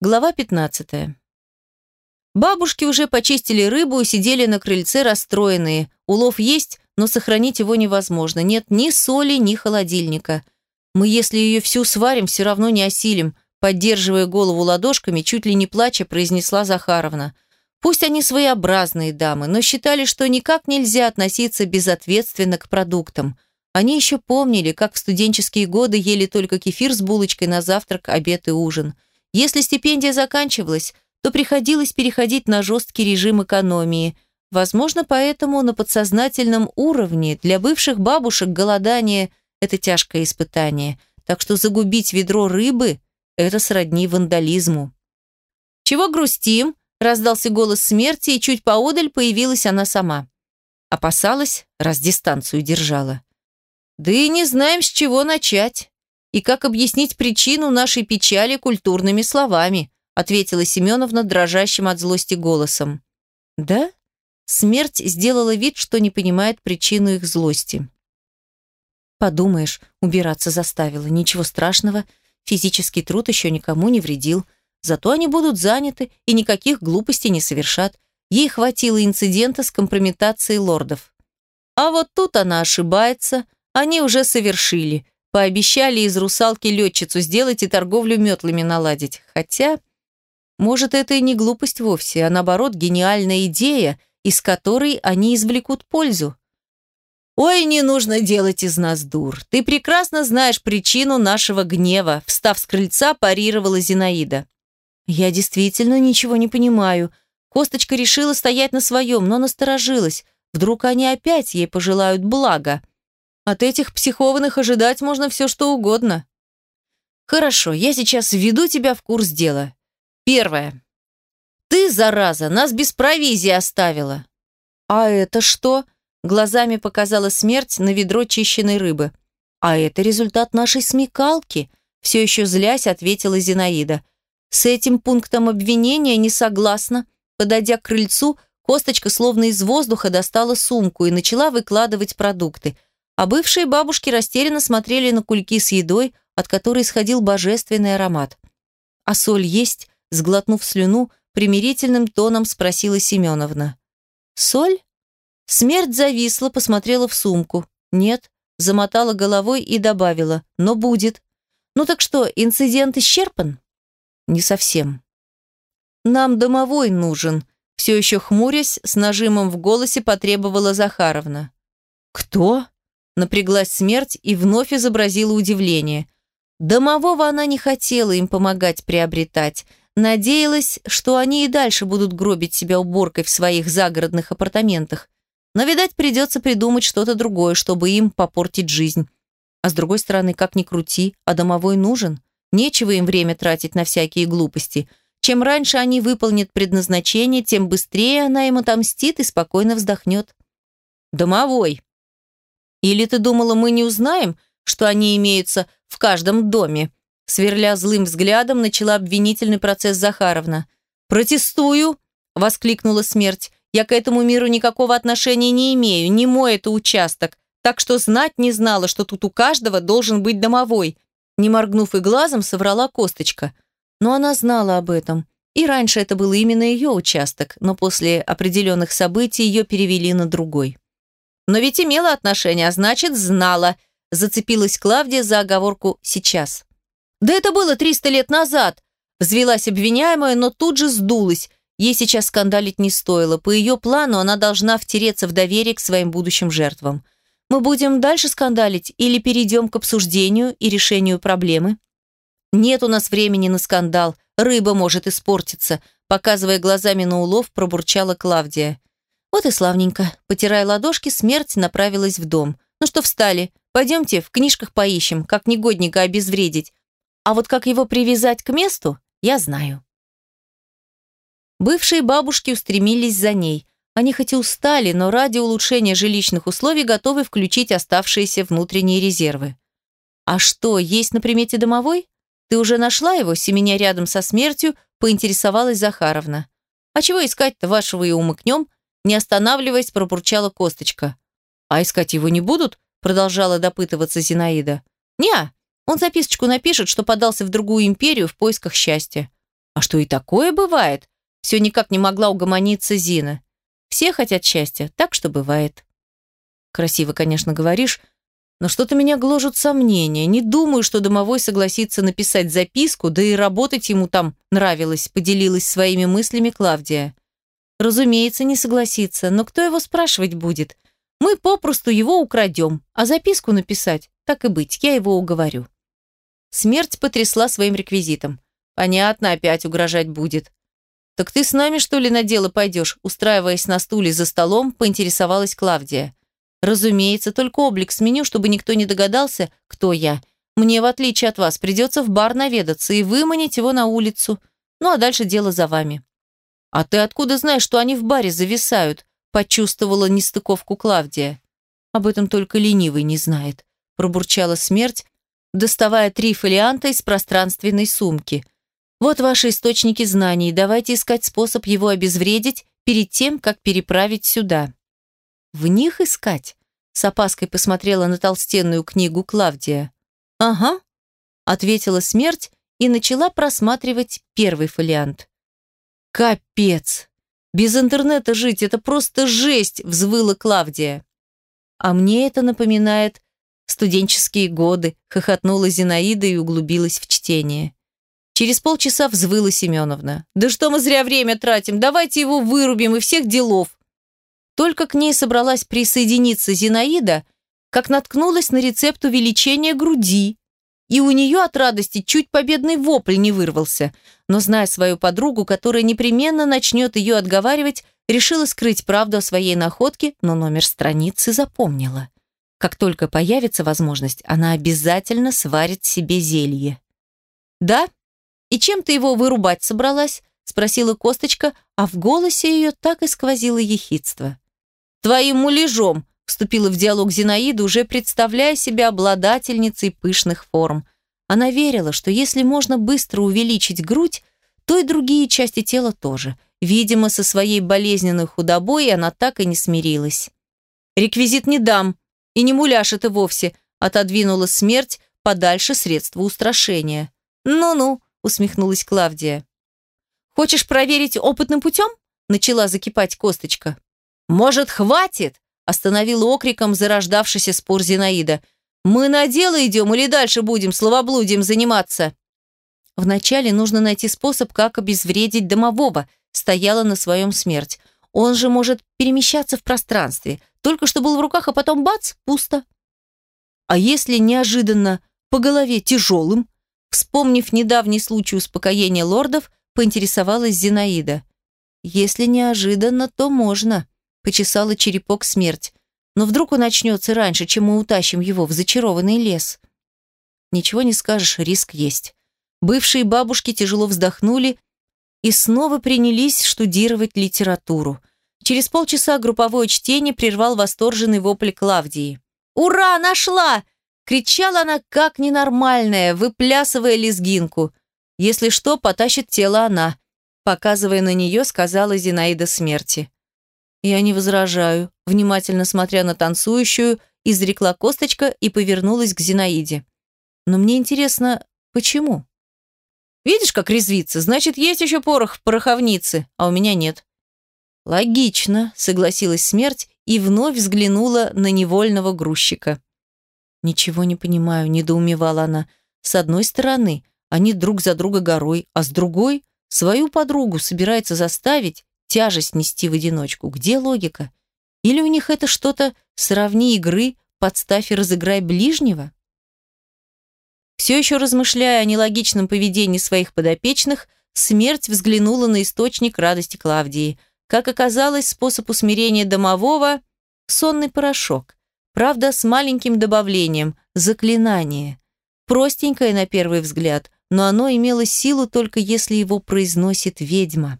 Глава 15. Бабушки уже почистили рыбу и сидели на крыльце расстроенные. Улов есть, но сохранить его невозможно. Нет ни соли, ни холодильника. Мы, если ее всю сварим, все равно не осилим, поддерживая голову ладошками, чуть ли не плача, произнесла Захаровна. Пусть они своеобразные дамы, но считали, что никак нельзя относиться безответственно к продуктам. Они еще помнили, как в студенческие годы ели только кефир с булочкой на завтрак, обед и ужин – если стипендия заканчивалась, то приходилось переходить на жесткий режим экономии. Возможно, поэтому на подсознательном уровне для бывших бабушек голодание – это тяжкое испытание. Так что загубить ведро рыбы – это сродни вандализму. «Чего грустим?» – раздался голос смерти, и чуть поодаль появилась она сама. Опасалась, раз дистанцию держала. «Да и не знаем, с чего начать» и как объяснить причину нашей печали культурными словами», ответила Семеновна дрожащим от злости голосом. «Да?» Смерть сделала вид, что не понимает причину их злости. «Подумаешь, убираться заставила. Ничего страшного. Физический труд еще никому не вредил. Зато они будут заняты и никаких глупостей не совершат. Ей хватило инцидента с компрометацией лордов. А вот тут она ошибается. Они уже совершили. Пообещали из русалки летчицу сделать и торговлю метлами наладить. Хотя, может, это и не глупость вовсе, а наоборот гениальная идея, из которой они извлекут пользу. «Ой, не нужно делать из нас дур. Ты прекрасно знаешь причину нашего гнева», встав с крыльца, парировала Зинаида. «Я действительно ничего не понимаю. Косточка решила стоять на своем, но насторожилась. Вдруг они опять ей пожелают блага. От этих психованных ожидать можно все, что угодно. Хорошо, я сейчас введу тебя в курс дела. Первое. Ты, зараза, нас без провизии оставила. А это что? Глазами показала смерть на ведро чищенной рыбы. А это результат нашей смекалки, все еще злясь, ответила Зинаида. С этим пунктом обвинения не согласна. Подойдя к крыльцу, Косточка словно из воздуха достала сумку и начала выкладывать продукты – а бывшие бабушки растерянно смотрели на кульки с едой, от которой исходил божественный аромат. «А соль есть?» – сглотнув слюну, примирительным тоном спросила Семеновна. «Соль?» Смерть зависла, посмотрела в сумку. «Нет», замотала головой и добавила, «но будет». «Ну так что, инцидент исчерпан?» «Не совсем». «Нам домовой нужен», все еще хмурясь, с нажимом в голосе потребовала Захаровна. «Кто?» Напряглась смерть и вновь изобразила удивление. Домового она не хотела им помогать приобретать. Надеялась, что они и дальше будут гробить себя уборкой в своих загородных апартаментах. Но, видать, придется придумать что-то другое, чтобы им попортить жизнь. А с другой стороны, как ни крути, а домовой нужен. Нечего им время тратить на всякие глупости. Чем раньше они выполнят предназначение, тем быстрее она им отомстит и спокойно вздохнет. «Домовой!» Или ты думала, мы не узнаем, что они имеются в каждом доме?» Сверля злым взглядом, начала обвинительный процесс Захаровна. «Протестую!» – воскликнула смерть. «Я к этому миру никакого отношения не имею, не мой это участок, так что знать не знала, что тут у каждого должен быть домовой». Не моргнув и глазом, соврала косточка. Но она знала об этом. И раньше это был именно ее участок, но после определенных событий ее перевели на другой. Но ведь имела отношение, а значит, знала. Зацепилась Клавдия за оговорку «сейчас». «Да это было 300 лет назад!» Взвелась обвиняемая, но тут же сдулась. Ей сейчас скандалить не стоило. По ее плану она должна втереться в доверие к своим будущим жертвам. Мы будем дальше скандалить или перейдем к обсуждению и решению проблемы? Нет у нас времени на скандал. Рыба может испортиться. Показывая глазами на улов, пробурчала Клавдия. Вот и славненько. Потирая ладошки, смерть направилась в дом. Ну что встали? Пойдемте в книжках поищем, как негодника обезвредить. А вот как его привязать к месту, я знаю. Бывшие бабушки устремились за ней. Они хоть и устали, но ради улучшения жилищных условий готовы включить оставшиеся внутренние резервы. «А что, есть на примете домовой? Ты уже нашла его, семеня рядом со смертью?» поинтересовалась Захаровна. «А чего искать-то вашего и умыкнем?» Не останавливаясь, пробурчала косточка. «А искать его не будут?» Продолжала допытываться Зинаида. «Не, он записочку напишет, что подался в другую империю в поисках счастья». А что и такое бывает? Все никак не могла угомониться Зина. Все хотят счастья, так что бывает. Красиво, конечно, говоришь, но что-то меня гложут сомнения. Не думаю, что домовой согласится написать записку, да и работать ему там нравилось, поделилась своими мыслями Клавдия. Разумеется, не согласится, но кто его спрашивать будет? Мы попросту его украдем, а записку написать, так и быть, я его уговорю. Смерть потрясла своим реквизитом. Понятно, опять угрожать будет. «Так ты с нами, что ли, на дело пойдешь?» Устраиваясь на стуле за столом, поинтересовалась Клавдия. «Разумеется, только облик сменю, чтобы никто не догадался, кто я. Мне, в отличие от вас, придется в бар наведаться и выманить его на улицу. Ну, а дальше дело за вами». «А ты откуда знаешь, что они в баре зависают?» Почувствовала нестыковку Клавдия. «Об этом только ленивый не знает», пробурчала смерть, доставая три фолианта из пространственной сумки – вот ваши источники знаний. Давайте искать способ его обезвредить перед тем, как переправить сюда. В них искать? С опаской посмотрела на толстенную книгу Клавдия. Ага, ответила смерть и начала просматривать первый фолиант. Капец! Без интернета жить – это просто жесть, взвыла Клавдия. А мне это напоминает студенческие годы, хохотнула Зинаида и углубилась в чтение. Через полчаса взвыла Семеновна. «Да что мы зря время тратим? Давайте его вырубим и всех делов!» Только к ней собралась присоединиться Зинаида, как наткнулась на рецепт увеличения груди, и у нее от радости чуть победный вопль не вырвался. Но, зная свою подругу, которая непременно начнет ее отговаривать, решила скрыть правду о своей находке, но номер страницы запомнила. Как только появится возможность, она обязательно сварит себе зелье. Да, «И чем ты его вырубать собралась?» – спросила Косточка, а в голосе ее так и сквозило ехидство. «Твоим муляжом!» – вступила в диалог Зинаида, уже представляя себя обладательницей пышных форм. Она верила, что если можно быстро увеличить грудь, то и другие части тела тоже. Видимо, со своей болезненной худобой она так и не смирилась. «Реквизит не дам, и не муляж это вовсе», – отодвинула смерть подальше средства устрашения. «Ну-ну», усмехнулась Клавдия. «Хочешь проверить опытным путем?» начала закипать косточка. «Может, хватит?» Остановила окриком зарождавшийся спор Зинаида. «Мы на дело идем или дальше будем словоблудием заниматься?» «Вначале нужно найти способ, как обезвредить домового», стояла на своем смерть. «Он же может перемещаться в пространстве. Только что был в руках, а потом бац, пусто». «А если неожиданно по голове тяжелым?» Вспомнив недавний случай успокоения лордов, поинтересовалась Зинаида. «Если неожиданно, то можно», – почесала черепок смерть. «Но вдруг он начнется раньше, чем мы утащим его в зачарованный лес?» «Ничего не скажешь, риск есть». Бывшие бабушки тяжело вздохнули и снова принялись штудировать литературу. Через полчаса групповое чтение прервал восторженный вопль Клавдии. «Ура, нашла! Кричала она как ненормальная, выплясывая лезгинку. Если что, потащит тело она. Показывая на нее, сказала Зинаида смерти. Я не возражаю, внимательно смотря на танцующую, изрекла косточка и повернулась к Зинаиде. Но мне интересно, почему? Видишь, как резвится? Значит, есть еще порох в пороховнице, а у меня нет. Логично, согласилась смерть и вновь взглянула на невольного грузчика. «Ничего не понимаю», – недоумевала она. «С одной стороны, они друг за друга горой, а с другой – свою подругу собирается заставить тяжесть нести в одиночку. Где логика? Или у них это что-то «сравни игры, подставь и разыграй ближнего»?» Все еще размышляя о нелогичном поведении своих подопечных, смерть взглянула на источник радости Клавдии. Как оказалось, способ усмирения домового – сонный порошок. Правда, с маленьким добавлением – заклинание. Простенькое на первый взгляд, но оно имело силу только если его произносит ведьма.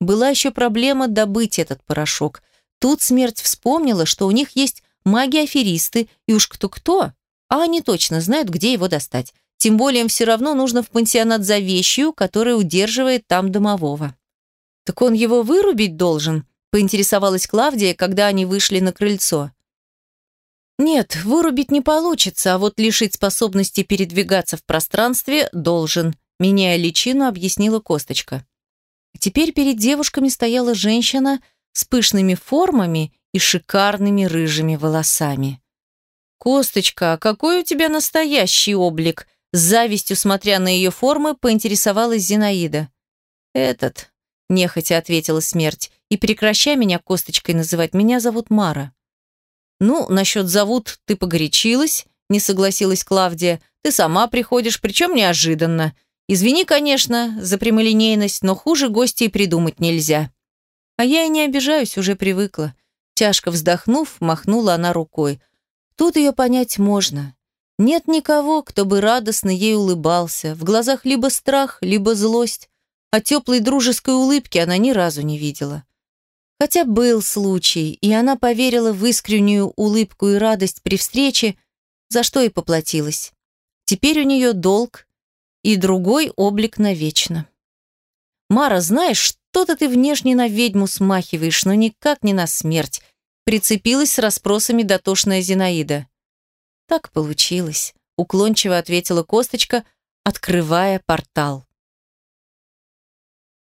Была еще проблема добыть этот порошок. Тут смерть вспомнила, что у них есть маги-аферисты, и уж кто-кто, а они точно знают, где его достать. Тем более им все равно нужно в пансионат за вещью, которая удерживает там домового. «Так он его вырубить должен?» – поинтересовалась Клавдия, когда они вышли на крыльцо. Нет, вырубить не получится, а вот лишить способности передвигаться в пространстве должен. меняя личину, объяснила Косточка. Теперь перед девушками стояла женщина с пышными формами и шикарными рыжими волосами. «Косточка, а какой у тебя настоящий облик?» С завистью, смотря на ее формы, поинтересовалась Зинаида. «Этот», – нехотя ответила смерть, – «и прекращай меня Косточкой называть, меня зовут Мара». «Ну, насчет зовут ты погорячилась», – не согласилась Клавдия. «Ты сама приходишь, причем неожиданно. Извини, конечно, за прямолинейность, но хуже гостя и придумать нельзя». А я и не обижаюсь, уже привыкла. Тяжко вздохнув, махнула она рукой. Тут ее понять можно. Нет никого, кто бы радостно ей улыбался. В глазах либо страх, либо злость. А теплой дружеской улыбки она ни разу не видела. Хотя был случай, и она поверила в искреннюю улыбку и радость при встрече, за что и поплатилась. Теперь у нее долг и другой облик навечно. «Мара, знаешь, что-то ты внешне на ведьму смахиваешь, но никак не на смерть», прицепилась с расспросами дотошная Зинаида. «Так получилось», — уклончиво ответила Косточка, открывая портал.